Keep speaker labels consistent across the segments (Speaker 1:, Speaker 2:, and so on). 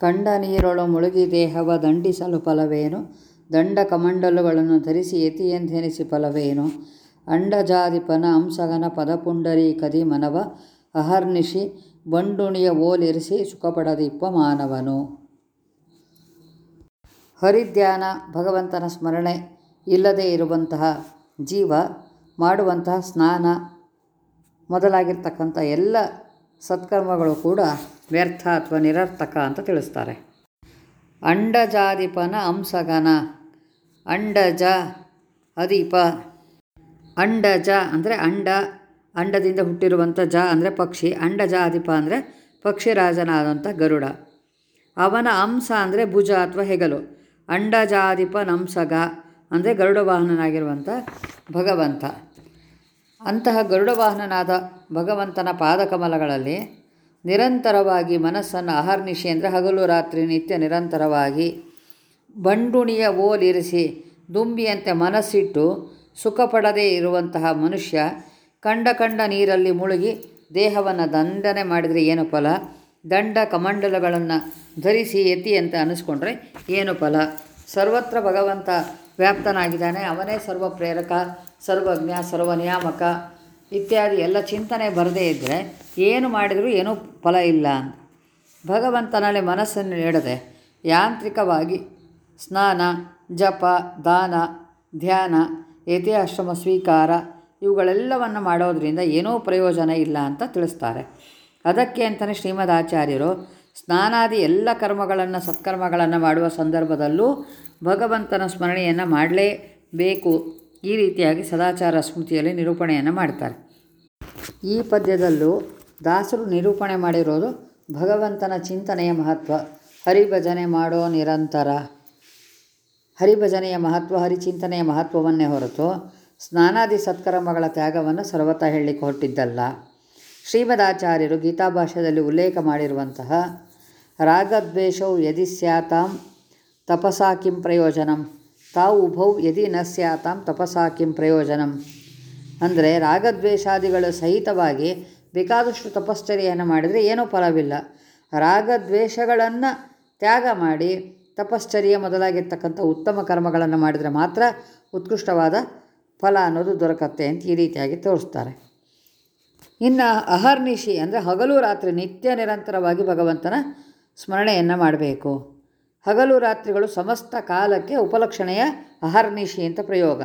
Speaker 1: ಕಂಡ ನೀರೊಳು ಮುಳುಗಿ ದೇಹವ ದಂಡಿಸಲು ಫಲವೇನು? ದಂಡ ಕಮಂಡಲುಗಳನ್ನು ಧರಿಸಿ ಯತಿಯೆಂದೆನಿಸಿ ಫಲವೇನು? ಅಂಡಜಾದಿಪನ ಅಂಸಗನ ಪದಪುಂಡರೀಕದಿ ಮನವ ಅಹರ್ನಿಶಿ ಬಂಡುಣಿಯ ಓಲಿರಿಸಿ ಸುಖಪಡದಿಪ್ಪ ಮಾನವನು ಹರಿಧ್ಯಾನ ಭಗವಂತನ ಸ್ಮರಣೆ ಇಲ್ಲದೇ ಇರುವಂತಹ ಜೀವ ಮಾಡುವಂತಹ ಸ್ನಾನ ಮೊದಲಾಗಿರ್ತಕ್ಕಂಥ ಎಲ್ಲ ಸತ್ಕರ್ಮಗಳು ಕೂಡ ವ್ಯರ್ಥ ಅಥವಾ ನಿರರ್ಥಕ ಅಂತ ತಿಳಿಸ್ತಾರೆ. ಅಂಡಜಾದಿಪನ ಅಂಸಗನ ಅಂಡಜ ಅದೀಪ ಅಂಡಜ ಅಂದರೆ ಅಂಡ. ಅಂಡದಿಂದ ಹುಟ್ಟಿರುವಂಥ ಜ ಅಂದರೆ ಪಕ್ಷಿ. ಅಂಡಜಾದಿಪ ಅಂದರೆ ಪಕ್ಷಿರಾಜನಾದಂಥ ಗರುಡ. ಅವನ ಅಂಸ ಅಂದರೆ ಭುಜ ಅಥವಾ ಹೆಗಲು. ಅಂಡಜಾದಿಪ ನಂಸಗ ಅಂದರೆ ಗರುಡ ವಾಹನನಾಗಿರುವಂಥ ಭಗವಂತ. ಅಂತಹ ಗರುಡ ವಾಹನನಾದ ಭಗವಂತನ ಪಾದಕಮಲಗಳಲ್ಲಿ ನಿರಂತರವಾಗಿ ಮನಸ್ಸನ್ನು ಅಹರ್ನಿಶಿ ಅಂದರೆ ಹಗಲು ರಾತ್ರಿ ನಿತ್ಯ ನಿರಂತರವಾಗಿ ಬಂಡುಣಿಯ ಓಲಿರಿಸಿ ದುಂಬಿಯಂತೆ ಮನಸ್ಸಿಟ್ಟು ಸುಖ ಪಡದೇ ಇರುವಂತಹ ಮನುಷ್ಯ ಕಂಡ ಕಂಡ ನೀರಲ್ಲಿ ಮುಳುಗಿ ದೇಹವನ್ನು ದಂಡನೆ ಮಾಡಿದರೆ ಏನು ಫಲ? ದಂಡ ಕಮಂಡಲಗಳನ್ನು ಧರಿಸಿ ಎತ್ತಿ ಅಂತ ಅನಿಸ್ಕೊಂಡ್ರೆ ಏನು ಫಲ? ಸರ್ವತ್ರ ಭಗವಂತ ವ್ಯಾಪ್ತನಾಗಿದ್ದಾನೆ. ಅವನೇ ಸರ್ವ ಪ್ರೇರಕ ಸರ್ವಜ್ಞ ಸರ್ವ ನಿಯಾಮಕ ಇತ್ಯಾದಿ ಎಲ್ಲ ಚಿಂತನೆ ಬರದೇ ಇದ್ದರೆ ಏನು ಮಾಡಿದರೂ ಏನೂ ಫಲ ಇಲ್ಲ. ಭಗವಂತನಲ್ಲಿ ಮನಸ್ಸನ್ನು ನೀಡದೆ ಯಾಂತ್ರಿಕವಾಗಿ ಸ್ನಾನ, ಜಪ, ದಾನ, ಧ್ಯಾನ ಯಥಾಶ್ರಮ ಸ್ವೀಕಾರ ಇವುಗಳೆಲ್ಲವನ್ನು ಮಾಡೋದರಿಂದ ಏನೂ ಪ್ರಯೋಜನ ಇಲ್ಲ ಅಂತ ತಿಳಿಸ್ತಾರೆ. ಅದಕ್ಕೆ ಅಂತಲೇ ಶ್ರೀಮದ್ ಆಚಾರ್ಯರು ಸ್ನಾನಾದಿ ಎಲ್ಲ ಕರ್ಮಗಳನ್ನು, ಸತ್ಕರ್ಮಗಳನ್ನು ಮಾಡುವ ಸಂದರ್ಭದಲ್ಲೂ ಭಗವಂತನ ಸ್ಮರಣೆಯನ್ನು ಮಾಡಲೇಬೇಕು. ಈ ರೀತಿಯಾಗಿ ಸದಾಚಾರ ಸ್ಮೃತಿಯಲ್ಲಿ ನಿರೂಪಣೆಯನ್ನು ಮಾಡ್ತಾರೆ. ಈ ಪದ್ಯದಲ್ಲೂ ದಾಸರು ನಿರೂಪಣೆ ಮಾಡಿರೋದು ಭಗವಂತನ ಚಿಂತನೆಯ ಮಹತ್ವ. ಹರಿಭಜನೆ ಮಾಡೋ ನಿರಂತರ. ಹರಿಭಜನೆಯ ಮಹತ್ವ, ಹರಿಚಿಂತನೆಯ ಮಹತ್ವವನ್ನೇ ಹೊರತು ಸ್ನಾನಾದಿ ಸತ್ಕರ್ಮಗಳ ತ್ಯಾಗವನ್ನು ಸರ್ವತಾ ಹೇಳಲಿಕ್ಕೆ ಹೊರಟಿದ್ದಲ್ಲ. ಶ್ರೀಮದಾಚಾರ್ಯರು ಗೀತಾಭಾಷ್ಯದಲ್ಲಿ ಉಲ್ಲೇಖ ಮಾಡಿರುವಂತಹ ರಾಗದ್ವೇಷೌ ಯದಿ ಸ್ಯಾತಾಂ, ತಪಸಾ ಕಿಂ ಪ್ರಯೋಜನಂ. ತಾವು ಉಭೌ ಯದಿ ನ ಸ್ಯಾತಾಂ ತಪಸಾ ಕಿಂ ಪ್ರಯೋಜನಂ. ಅಂದರೆ ರಾಗದ್ವೇಷಾದಿಗಳು ಸಹಿತವಾಗಿ ಬೇಕಾದಷ್ಟು ತಪಶ್ಚರ್ಯೆಯನ್ನು ಮಾಡಿದರೆ ಏನೂ ಫಲವಿಲ್ಲ. ರಾಗದ್ವೇಷಗಳನ್ನು ತ್ಯಾಗ ಮಾಡಿ ತಪಶ್ಚರ್ಯ ಮೊದಲಾಗಿರ್ತಕ್ಕಂಥ ಉತ್ತಮ ಕರ್ಮಗಳನ್ನು ಮಾಡಿದರೆ ಮಾತ್ರ ಉತ್ಕೃಷ್ಟವಾದ ಫಲ ಅನ್ನೋದು ದೊರಕತ್ತೆ ಅಂತ ಈ ರೀತಿಯಾಗಿ ತೋರಿಸ್ತಾರೆ. ಇನ್ನು ಅಹರ್ನಿಶಿ ಅಂದರೆ ಹಗಲು ರಾತ್ರಿ ನಿತ್ಯ ನಿರಂತರವಾಗಿ ಭಗವಂತನ ಸ್ಮರಣೆಯನ್ನು ಮಾಡಬೇಕು. ಹಗಲು ರಾತ್ರಿಗಳು ಸಮಸ್ತ ಕಾಲಕ್ಕೆ ಉಪಲಕ್ಷಣೆಯ ಅಹರ್ನಿಶಿ ಅಂತ ಪ್ರಯೋಗ.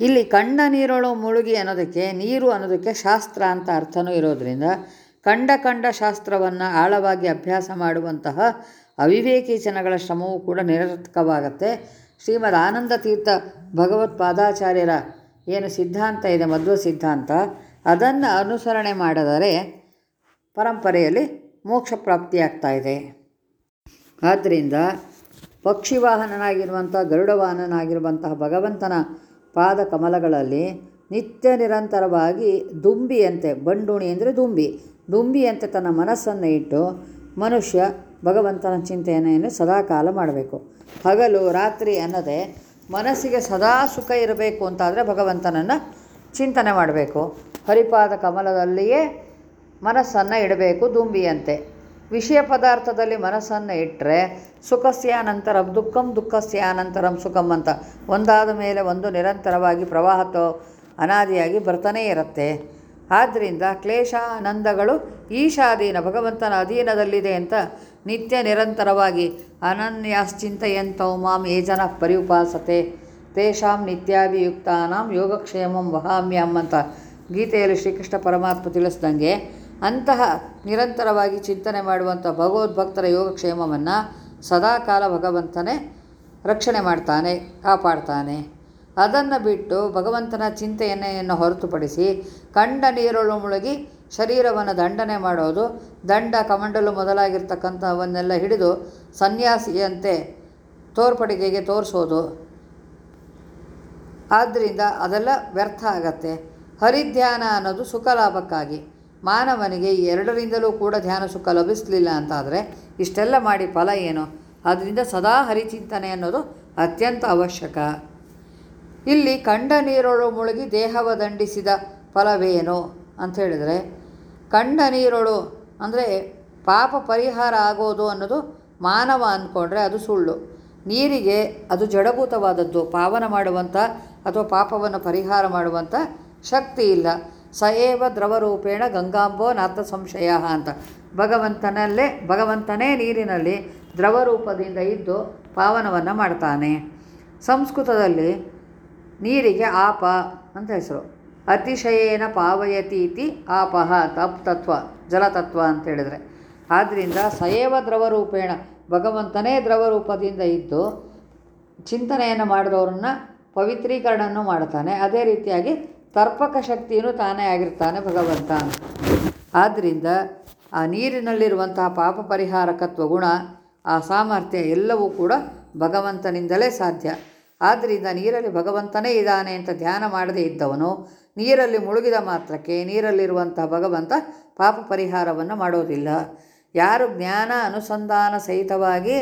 Speaker 1: ಇಲ್ಲಿ ಕಂಡ ನೀರೊಳು ಮುಳುಗಿ ಅನ್ನೋದಕ್ಕೆ ನೀರು ಅನ್ನೋದಕ್ಕೆ ಶಾಸ್ತ್ರ ಅಂತ ಅರ್ಥನೂ ಇರೋದರಿಂದ ಕಂಡ ಕಂಡ ಶಾಸ್ತ್ರವನ್ನು ಆಳವಾಗಿ ಅಭ್ಯಾಸ ಮಾಡುವಂತಹ ಅವಿವೇಕಿ ಜನಗಳ ಶ್ರಮವೂ ಕೂಡ ನಿರರ್ಥಕವಾಗತ್ತೆ. ಶ್ರೀಮದ್ ಆನಂದ ತೀರ್ಥ ಭಗವತ್ಪಾದಾಚಾರ್ಯರ ಏನು ಸಿದ್ಧಾಂತ ಇದೆ, ಮಧ್ವ ಸಿದ್ಧಾಂತ, ಅದನ್ನು ಅನುಸರಣೆ ಮಾಡಿದರೆ ಪರಂಪರೆಯಲ್ಲಿ ಮೋಕ್ಷ ಪ್ರಾಪ್ತಿಯಾಗ್ತಾ ಇದೆ. ಆದ್ದರಿಂದ ಪಕ್ಷಿವಾಹನನಾಗಿರುವಂಥ ಗರುಡ ವಾಹನನಾಗಿರುವಂತಹ ಭಗವಂತನ ಪಾದ ಕಮಲಗಳಲ್ಲಿ ನಿತ್ಯ ನಿರಂತರವಾಗಿ ದುಂಬಿಯಂತೆ, ಬಂಡುಣಿ ಅಂದರೆ ದುಂಬಿ, ದುಂಬಿಯಂತೆ ತನ್ನ ಮನಸ್ಸನ್ನು ಇಟ್ಟು ಮನುಷ್ಯ ಭಗವಂತನ ಚಿಂತನೆಯನ್ನು ಸದಾಕಾಲ ಮಾಡಬೇಕು. ಹಗಲು, ರಾತ್ರಿ ಅನ್ನದೇ ಮನಸ್ಸಿಗೆ ಸದಾ ಸುಖ ಇರಬೇಕು ಅಂತಾದರೆ ಭಗವಂತನನ್ನು ಚಿಂತನೆ ಮಾಡಬೇಕು. ಹರಿಪಾದ ಕಮಲದಲ್ಲಿಯೇ ಮನಸ್ಸನ್ನು ಇಡಬೇಕು ದುಂಬಿಯಂತೆ. ವಿಷಯ ಪದಾರ್ಥದಲ್ಲಿ ಮನಸ್ಸನ್ನು ಇಟ್ಟರೆ ಸುಖಸ್ಯಾನಂತರಂ, ದುಃಖಂ ದುಃಖಸ್ಯಾನಂತರಂ, ಸುಖಂ ಅಂತ ಒಂದಾದ ಮೇಲೆ ಒಂದು ನಿರಂತರವಾಗಿ ಪ್ರವಾಹತೋ ಅನಾದಿಯಾಗಿ ಬರ್ತಾನೇ ಇರುತ್ತೆ. ಆದ್ದರಿಂದ ಕ್ಲೇಶ ಆನಂದಗಳು ಈಶಾಧೀನ, ಭಗವಂತನ ಅಧೀನದಲ್ಲಿದೆ ಅಂತ ನಿತ್ಯ ನಿರಂತರವಾಗಿ ಅನನ್ಯಾಶ್ಚಿಂತೆಯಂತೌ ಮಾಂ ಏಜನ ಜನ ತೇಷಾಂ ನಿತ್ಯಾಭಿಯುಕ್ತಾನಾಂ ಯೋಗಕ್ಷೇಮಂ ವಹಾಮ್ಯಂ ಅಂತ ಗೀತೆಯಲ್ಲಿ ಶ್ರೀಕೃಷ್ಣ ಪರಮಾತ್ಮ ತಿಳಿಸ್ದಂಗೆ ಅಂತಹ ನಿರಂತರವಾಗಿ ಚಿಂತನೆ ಮಾಡುವಂಥ ಭಗವದ್ಭಕ್ತರ ಯೋಗಕ್ಷೇಮವನ್ನು ಸದಾಕಾಲ ಭಗವಂತನೇ ರಕ್ಷಣೆ ಮಾಡ್ತಾನೆ, ಕಾಪಾಡ್ತಾನೆ. ಅದನ್ನು ಬಿಟ್ಟು ಭಗವಂತನ ಚಿಂತೆಯನ್ನೆಯನ್ನು ಹೊರತುಪಡಿಸಿ ಕಂಡ ನೀರೊಳು ಮುಳುಗಿ ಶರೀರವನ್ನು ದಂಡನೆ ಮಾಡೋದು, ದಂಡ ಕಮಂಡಲು ಮೊದಲಾಗಿರ್ತಕ್ಕಂಥವನ್ನೆಲ್ಲ ಹಿಡಿದು ಸನ್ಯಾಸಿಯಂತೆ ತೋರ್ಪಡಿಗೆಗೆ ತೋರಿಸೋದು. ಆದ್ದರಿಂದ ಅದೆಲ್ಲ ವ್ಯರ್ಥ ಆಗತ್ತೆ. ಹರಿಧ್ಯಾನ ಅನ್ನೋದು ಸುಖ ಲಾಭಕ್ಕಾಗಿ ಮಾನವನಿಗೆ ಎರಡರಿಂದಲೂ ಕೂಡ ಧ್ಯಾನ ಸುಖ ಲಭಿಸಲಿಲ್ಲ ಅಂತಾದರೆ ಇಷ್ಟೆಲ್ಲ ಮಾಡಿ ಫಲ ಏನು? ಅದರಿಂದ ಸದಾ ಹರಿಚಿಂತನೆ ಅನ್ನೋದು ಅತ್ಯಂತ ಅವಶ್ಯಕ. ಇಲ್ಲಿ ಕಂಡ ನೀರೊಳು ಮುಳುಗಿ ದೇಹವ ದಂಡಿಸಿದ ಫಲವೇನು ಅಂತ ಹೇಳಿದರೆ, ಕಂಡ ನೀರೊಳು ಅಂದರೆ ಪಾಪ ಪರಿಹಾರ ಆಗೋದು ಅನ್ನೋದು ಮಾನವ ಅಂದ್ಕೊಂಡ್ರೆ ಅದು ಸುಳ್ಳು. ನೀರಿಗೆ ಅದು ಜಡಭೂತವಾದದ್ದು, ಪಾವನ ಮಾಡುವಂಥ ಅಥವಾ ಪಾಪವನ್ನು ಪರಿಹಾರ ಮಾಡುವಂಥ ಶಕ್ತಿ ಇಲ್ಲ. ಸಏವ ದ್ರವರೂಪೇಣ ಗಂಗಾಂಬೋ ನಾಥ ಸಂಶಯ ಅಂತ. ಭಗವಂತನಲ್ಲೇ, ಭಗವಂತನೇ ನೀರಿನಲ್ಲಿ ದ್ರವರೂಪದಿಂದ ಇದ್ದು ಪಾವನವನ್ನು ಮಾಡ್ತಾನೆ. ಸಂಸ್ಕೃತದಲ್ಲಿ ನೀರಿಗೆ ಆಪ ಅಂತ ಹೆಸರು. ಅತಿಶಯೇನ ಪಾವಯತೀತಿ ಆಪಹ ತಪ್ ತತ್ವ, ಜಲತತ್ವ ಅಂತ ಹೇಳಿದರೆ. ಆದ್ದರಿಂದ ಸಯೇವ ದ್ರವರೂಪೇಣ, ಭಗವಂತನೇ ದ್ರವರೂಪದಿಂದ ಇದ್ದು ಚಿಂತನೆಯನ್ನು ಮಾಡಿದವ್ರನ್ನ ಪವಿತ್ರೀಕರಣವನ್ನು ಮಾಡ್ತಾನೆ. ಅದೇ ರೀತಿಯಾಗಿ ತರ್ಪಕ ಶಕ್ತಿಯೂ ತಾನೇ ಆಗಿರ್ತಾನೆ ಭಗವಂತ ಆದ್ದರಿಂದ ಆ ನೀರಿನಲ್ಲಿರುವಂತಹ ಪಾಪ ಪರಿಹಾರಕತ್ವ ಗುಣ ಆ ಸಾಮರ್ಥ್ಯ ಎಲ್ಲವೂ ಕೂಡ ಭಗವಂತನಿಂದಲೇ ಸಾಧ್ಯ. ಆದ್ದರಿಂದ ನೀರಲ್ಲಿ ಭಗವಂತನೇ ಇದ್ದಾನೆ ಅಂತ ಧ್ಯಾನ ಮಾಡದೇ ಇದ್ದವನು, ನೀರಲ್ಲಿ ಮುಳುಗಿದ ಮಾತ್ರಕ್ಕೆ ನೀರಲ್ಲಿರುವಂತಹ ಭಗವಂತ ಪಾಪ ಪರಿಹಾರವನ್ನು ಮಾಡೋದಿಲ್ಲ. ಯಾರು ಜ್ಞಾನ ಅನುಸಂಧಾನ ಸಹಿತವಾಗಿ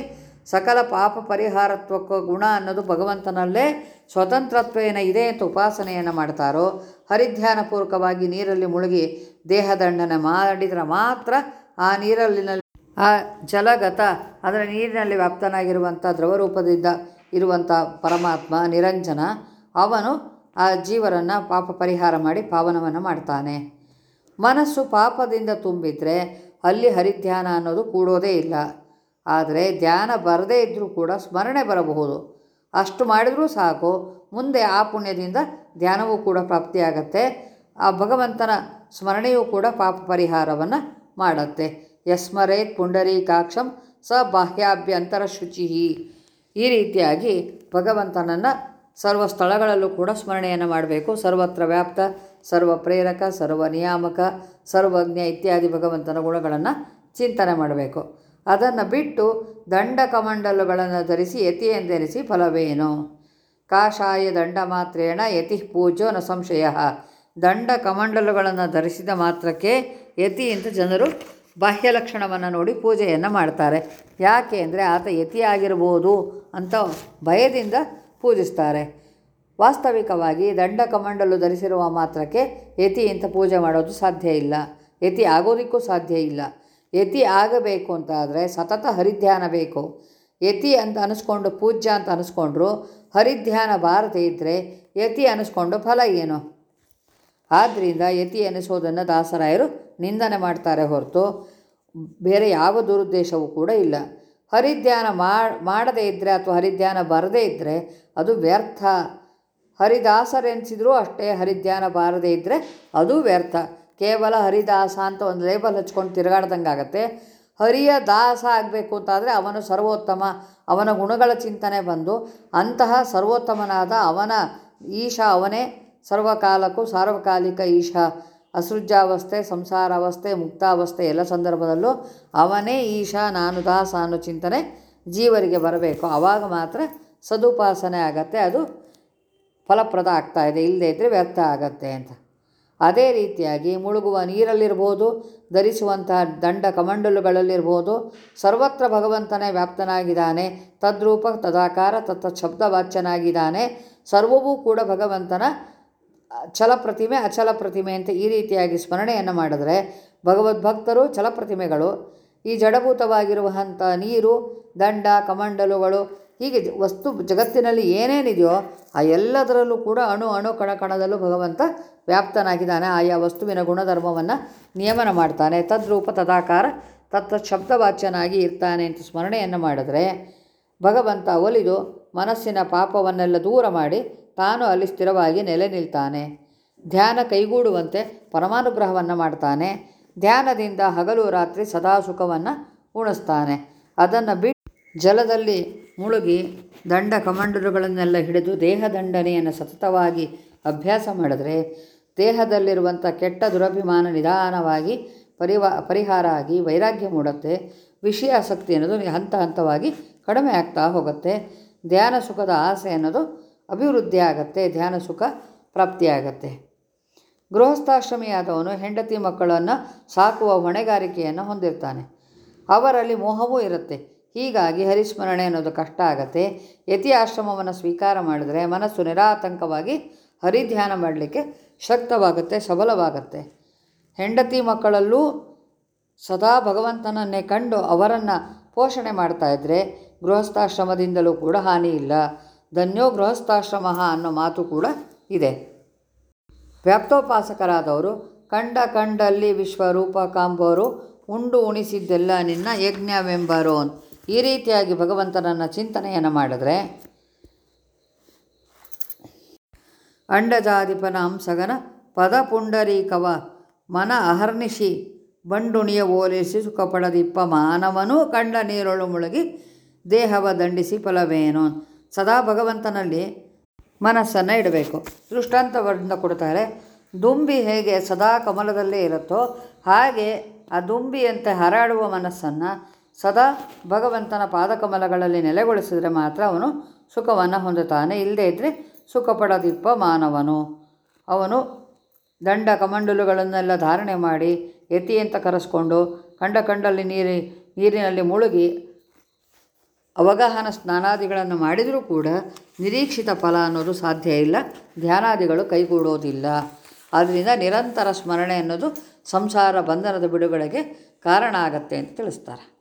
Speaker 1: ಸಕಲ ಪಾಪ ಪರಿಹಾರತ್ವಕ್ಕ ಗುಣ ಅನ್ನೋದು ಭಗವಂತನಲ್ಲೇ ಸ್ವತಂತ್ರತ್ವೇನ ಇದೆ ಅಂತ ಉಪಾಸನೆಯನ್ನು ಮಾಡ್ತಾರೋ, ಹರಿಧ್ಯಾನಪೂರ್ವಕವಾಗಿ ನೀರಲ್ಲಿ ಮುಳುಗಿ ದೇಹದಂಡನೆ ಮಾಡಿದರೆ ಮಾತ್ರ ಆ ನೀರಲ್ಲಿನ ಆ ಜಲಗತ ಅದರ ನೀರಿನಲ್ಲಿ ವ್ಯಾಪ್ತನಾಗಿರುವಂಥ ದ್ರವರೂಪದಿಂದ ಇರುವಂಥ ಪರಮಾತ್ಮ ನಿರಂಜನ, ಅವನು ಆ ಜೀವರನ್ನು ಪಾಪ ಪರಿಹಾರ ಮಾಡಿ ಪಾವನವನ್ನು ಮಾಡ್ತಾನೆ. ಮನಸ್ಸು ಪಾಪದಿಂದ ತುಂಬಿದರೆ ಅಲ್ಲಿ ಹರಿಧ್ಯಾನ ಅನ್ನೋದು ಕೂಡೋದೇ ಇಲ್ಲ. ಆದರೆ ಧ್ಯಾನ ಬರದೇ ಇದ್ದರೂ ಕೂಡ ಸ್ಮರಣೆ ಬರಬಹುದು. ಅಷ್ಟು ಮಾಡಿದರೂ ಸಾಕು. ಮುಂದೆ ಆ ಪುಣ್ಯದಿಂದ ಧ್ಯಾನವೂ ಕೂಡ ಪ್ರಾಪ್ತಿಯಾಗತ್ತೆ. ಆ ಭಗವಂತನ ಸ್ಮರಣೆಯೂ ಕೂಡ ಪಾಪ ಪರಿಹಾರವನ್ನು ಮಾಡುತ್ತೆ. ಯಸ್ಮರೇತ್ ಪುಂಡರೀಕಾಕ್ಷಂ ಸ ಬಾಹ್ಯಾಭ್ಯಂತರ ಶುಚಿ. ಈ ರೀತಿಯಾಗಿ ಭಗವಂತನನ್ನು ಸರ್ವ ಸ್ಥಳಗಳಲ್ಲೂ ಕೂಡ ಸ್ಮರಣೆಯನ್ನು ಮಾಡಬೇಕು. ಸರ್ವತ್ರ ವ್ಯಾಪ್ತ, ಸರ್ವ ಪ್ರೇರಕ, ಸರ್ವ ನಿಯಾಮಕ, ಸರ್ವಜ್ಞ ಇತ್ಯಾದಿ ಭಗವಂತನ ಗುಣಗಳನ್ನು ಚಿಂತನೆ ಮಾಡಬೇಕು. ಅದನ್ನು ಬಿಟ್ಟು ದಂಡ ಕಮಂಡಲುಗಳನ್ನು ಧರಿಸಿ ಯತಿ ಎಂದೆನಿಸಿ ಫಲವೇನು? ಕಾಷಾಯ ದಂಡ ಮಾತ್ರೇಣ ಯತಿ ಪೂಜೋ ನ ಸಂಶಯ. ದಂಡ ಕಮಂಡಲುಗಳನ್ನು ಧರಿಸಿದ ಮಾತ್ರಕ್ಕೆ ಯತಿ ಅಂತ ಜನರು ಬಾಹ್ಯ ಲಕ್ಷಣವನ್ನು ನೋಡಿ ಪೂಜೆಯನ್ನು ಮಾಡ್ತಾರೆ. ಯಾಕೆ ಅಂದರೆ ಆತ ಯತಿ ಆಗಿರ್ಬೋದು ಅಂತ ಭಯದಿಂದ ಪೂಜಿಸ್ತಾರೆ. ವಾಸ್ತವಿಕವಾಗಿ ದಂಡ ಕಮಂಡಲು ಧರಿಸಿರುವ ಮಾತ್ರಕ್ಕೆ ಯತಿ ಅಂತ ಪೂಜೆ ಮಾಡೋದು ಸಾಧ್ಯ ಇಲ್ಲ. ಯತಿ ಆಗೋದಕ್ಕೂ ಸಾಧ್ಯ ಇಲ್ಲ. ಯತಿ ಆಗಬೇಕು ಅಂತ ಆದರೆ ಸತತ ಹರಿಧ್ಯಾನ ಬೇಕು. ಯತಿ ಅಂತ ಅನಿಸ್ಕೊಂಡು, ಪೂಜ್ಯ ಅಂತ ಅನಿಸ್ಕೊಂಡ್ರು ಹರಿಧ್ಯಾನ ಬಾರದೆ ಇದ್ದರೆ ಯತಿ ಅನಿಸ್ಕೊಂಡು ಫಲ ಏನು? ಆದ್ದರಿಂದ ಯತಿ ಅನಿಸೋದನ್ನು ದಾಸರಾಯರು ನಿಂದನೆ ಮಾಡ್ತಾರೆ ಹೊರತು ಬೇರೆ ಯಾವ ದುರುದ್ದೇಶವೂ ಕೂಡ ಇಲ್ಲ. ಹರಿಧ್ಯಾನ ಮಾಡದೇ ಇದ್ದರೆ ಅಥವಾ ಹರಿಧ್ಯಾನ ಬರದೇ ಇದ್ದರೆ ಅದು ವ್ಯರ್ಥ. ಹರಿದಾಸರೆನಿಸಿದರೂ ಅಷ್ಟೇ ಹರಿಧ್ಯಾನ ಬಾರದೇ ಇದ್ದರೆ ಅದು ವ್ಯರ್ಥ. ಕೇವಲ ಹರಿದಾಸ ಅಂತ ಒಂದು ಲೇಬಲ್ ಹಚ್ಕೊಂಡು ತಿರುಗಾಡ್ದಂಗೆ ಆಗುತ್ತೆ. ಹರಿಯ ದಾಸ ಆಗಬೇಕು ಅಂತಾದರೆ ಅವನು ಸರ್ವೋತ್ತಮ, ಅವನ ಗುಣಗಳ ಚಿಂತನೆ ಬಂದು ಅಂತಹ ಸರ್ವೋತ್ತಮನಾದ ಅವನ ಈಶ ಅವನೇ ಸರ್ವಕಾಲಕ್ಕೂ ಸಾರ್ವಕಾಲಿಕ ಈಶ. ಅಸೃಜ್ಯಾವಸ್ಥೆ, ಸಂಸಾರಾವಸ್ಥೆ, ಮುಕ್ತಾವಸ್ಥೆ ಎಲ್ಲ ಸಂದರ್ಭದಲ್ಲೂ ಅವನೇ ಈಶ, ನಾನು ದಾಸ ಅನ್ನೋ ಚಿಂತನೆ ಜೀವರಿಗೆ ಬರಬೇಕು. ಆವಾಗ ಮಾತ್ರ ಸದುಪಾಸನೆ ಆಗತ್ತೆ, ಅದು ಫಲಪ್ರದ ಆಗ್ತಾಯಿದೆ ಇಲ್ಲದೇ ಇದ್ದರೆ ವ್ಯರ್ಥ ಆಗತ್ತೆ ಅಂತ. ಅದೇ ರೀತಿಯಾಗಿ ಮುಳುಗುವ ನೀರಲ್ಲಿರ್ಬೋದು, ಧರಿಸುವಂತಹ ದಂಡ ಕಮಂಡಲುಗಳಲ್ಲಿರ್ಬೋದು, ಸರ್ವತ್ರ ಭಗವಂತನೇ ವ್ಯಾಪ್ತನಾಗಿದ್ದಾನೆ, ತದ್ರೂಪ ತದಾಕಾರ ತತ್ತ ಶಬ್ದವಾಚ್ಯನಾಗಿದ್ದಾನೆ, ಸರ್ವವೂ ಕೂಡ ಭಗವಂತನ ಛಲ ಪ್ರತಿಮೆ ಅಚಲ ಪ್ರತಿಮೆ ಅಂತ ಈ ರೀತಿಯಾಗಿ ಸ್ಮರಣೆಯನ್ನು ಮಾಡಿದ್ರೆ ಭಗವದ್ಭಕ್ತರು, ಛಲಪ್ರತಿಮೆಗಳು, ಈ ಜಡಭೂತವಾಗಿರುವಂಥ ನೀರು, ದಂಡ, ಕಮಂಡಲುಗಳು ಹೀಗೆ ವಸ್ತು ಜಗತ್ತಿನಲ್ಲಿ ಏನೇನಿದೆಯೋ ಆ ಎಲ್ಲದರಲ್ಲೂ ಕೂಡ ಅಣು ಅಣು ಕಣ ಕಣದಲ್ಲೂ ಭಗವಂತ ವ್ಯಾಪ್ತನಾಗಿದ್ದಾನೆ. ಆಯಾ ವಸ್ತುವಿನ ಗುಣಧರ್ಮವನ್ನು ನಿಯಮನ ಮಾಡ್ತಾನೆ. ತದ್ರೂಪ ತದಾಕಾರ ತತ್ತ ಶಬ್ದವಾಚ್ಯನಾಗಿ ಇರ್ತಾನೆ ಅಂತ ಸ್ಮರಣೆಯನ್ನು ಮಾಡಿದ್ರೆ ಭಗವಂತ ಒಲಿದು ಮನಸ್ಸಿನ ಪಾಪವನ್ನೆಲ್ಲ ದೂರ ಮಾಡಿ ತಾನು ಅಲ್ಲಿ ಸ್ಥಿರವಾಗಿ ನೆಲೆ ನಿಲ್ತಾನೆ. ಧ್ಯಾನ ಕೈಗೂಡುವಂತೆ ಪರಮಾನುಗ್ರಹವನ್ನು ಮಾಡ್ತಾನೆ. ಧ್ಯಾನದಿಂದ ಹಗಲು ರಾತ್ರಿ ಸದಾ ಸುಖವನ್ನು ಉಣಿಸ್ತಾನೆ. ಅದನ್ನು ಬಿಟ್ಟು ಜಲದಲ್ಲಿ ಮುಳುಗಿ ದಂಡ ಕಮಂಡಲುಗಳನ್ನೆಲ್ಲ ಹಿಡಿದು ದೇಹದಂಡನೆಯನ್ನು ಸತತವಾಗಿ ಅಭ್ಯಾಸ ಮಾಡಿದರೆ ದೇಹದಲ್ಲಿರುವಂಥ ಕೆಟ್ಟ ದುರಭಿಮಾನ ನಿಧಾನವಾಗಿ ಪರಿವಾ, ಪರಿಹಾರ ಆಗಿ ವೈರಾಗ್ಯ ಮೂಡುತ್ತೆ. ವಿಷಯ ಆಸಕ್ತಿ ಅನ್ನೋದು ಹಂತ ಹಂತವಾಗಿ ಕಡಿಮೆ ಆಗ್ತಾ ಹೋಗುತ್ತೆ. ಧ್ಯಾನ ಸುಖದ ಆಸೆ ಅನ್ನೋದು ಅಭಿವೃದ್ಧಿ ಆಗತ್ತೆ, ಧ್ಯಾನ ಸುಖ ಪ್ರಾಪ್ತಿಯಾಗತ್ತೆ ಗೃಹಸ್ಥಾಶ್ರಮಿಯಾದವನು ಹೆಂಡತಿ ಮಕ್ಕಳನ್ನು ಸಾಕುವ ಹೊಣೆಗಾರಿಕೆಯನ್ನು ಹೊಂದಿರ್ತಾನೆ. ಅವರಲ್ಲಿ ಮೋಹವೂ ಇರುತ್ತೆ. ಹೀಗಾಗಿ ಹರಿಸ್ಮರಣೆ ಅನ್ನೋದು ಕಷ್ಟ ಆಗತ್ತೆ. ಯತಿ ಆಶ್ರಮವನ್ನು ಸ್ವೀಕಾರ ಮಾಡಿದರೆ ಮನಸ್ಸು ನಿರಾತಂಕವಾಗಿ ಹರಿಧ್ಯಾನ ಮಾಡಲಿಕ್ಕೆ ಶಕ್ತವಾಗುತ್ತೆ, ಸಬಲವಾಗುತ್ತೆ. ಹೆಂಡತಿ ಮಕ್ಕಳಲ್ಲೂ ಸದಾ ಭಗವಂತನನ್ನೇ ಕಂಡು ಅವರನ್ನು ಪೋಷಣೆ ಮಾಡ್ತಾ ಇದ್ದರೆ ಗೃಹಸ್ಥಾಶ್ರಮದಿಂದಲೂ ಕೂಡ ಹಾನಿ ಇಲ್ಲ. ಧನ್ಯೋ ಗೃಹಸ್ಥಾಶ್ರಮ ಅನ್ನೋ ಮಾತು ಕೂಡ ಇದೆ. ವ್ಯಾಪ್ತೋಪಾಸಕರಾದವರು, ಕಂಡ ಕಂಡಲ್ಲಿ ವಿಶ್ವರೂಪ ಕಾಂಬೋರು, ಉಂಡು ಉಣಿಸಿದ್ದೆಲ್ಲ ನಿನ್ನ ಯಜ್ಞವೆಂಬರು ಈ ರೀತಿಯಾಗಿ ಭಗವಂತನನ್ನು ಚಿಂತನೆಯನ್ನು ಮಾಡಿದ್ರೆ ಅಂಡಜಾಧಿಪನ ಹಂಸಗನ ಪದ ಪುಂಡರೀಕವ ಮನ ಅಹರ್ನಿಶಿ ಬಂಡುಣಿಯ ಓಲಿಸಿ ಸುಖಪಡದಿಪ್ಪ ಮಾನವನೂ ಕಂಡ ನೀರೊಳು ಮುಳುಗಿ ದೇಹವ ದಂಡಿಸಿ ಫಲವೇನು. ಸದಾ ಭಗವಂತನಲ್ಲಿ ಮನಸ್ಸನ್ನು ಇಡಬೇಕು. ದೃಷ್ಟಾಂತವನ್ನು ಕೊಡ್ತಾರೆ ದುಂಬಿ ಹೇಗೆ ಸದಾ ಕಮಲದಲ್ಲೇ ಇರುತ್ತೋ ಹಾಗೆ ಆ ದುಂಬಿಯಂತೆ ಹರಾಡುವ ಮನಸ್ಸನ್ನು ಸದಾ ಭಗವಂತನ ಪಾದಕಮಲಗಳಲ್ಲಿ ನೆಲೆಗೊಳಿಸಿದರೆ ಮಾತ್ರ ಅವನು ಸುಖವನ್ನು ಹೊಂದುತ್ತಾನೆ. ಇಲ್ಲದೇ ಇದ್ದರೆ ಸುಖ ಪಡದಿಪ್ಪ ಮಾನವನು. ಅವನು ದಂಡ ಕಮಂಡಲುಗಳನ್ನೆಲ್ಲ ಧಾರಣೆ ಮಾಡಿ ಯತಿ ಅಂತ ಕರೆಸ್ಕೊಂಡು ಕಂಡ ಕಂಡಲ್ಲಿ ನೀರಿ, ನೀರಿನಲ್ಲಿ ಮುಳುಗಿ ಅವಗಾಹನ ಸ್ನಾನಾದಿಗಳನ್ನು ಮಾಡಿದರೂ ಕೂಡ ನಿರೀಕ್ಷಿತ ಫಲ ಅನ್ನೋದು ಸಾಧ್ಯ ಇಲ್ಲ. ಧ್ಯಾನಾದಿಗಳು ಕೈಗೂಡೋದಿಲ್ಲ. ಆದ್ದರಿಂದ ನಿರಂತರ ಸ್ಮರಣೆ ಅನ್ನೋದು ಸಂಸಾರ ಬಂಧನದ ಬಿಡುಗಡೆಗೆ ಕಾರಣ ಆಗತ್ತೆ ಅಂತ ತಿಳಿಸ್ತಾರೆ.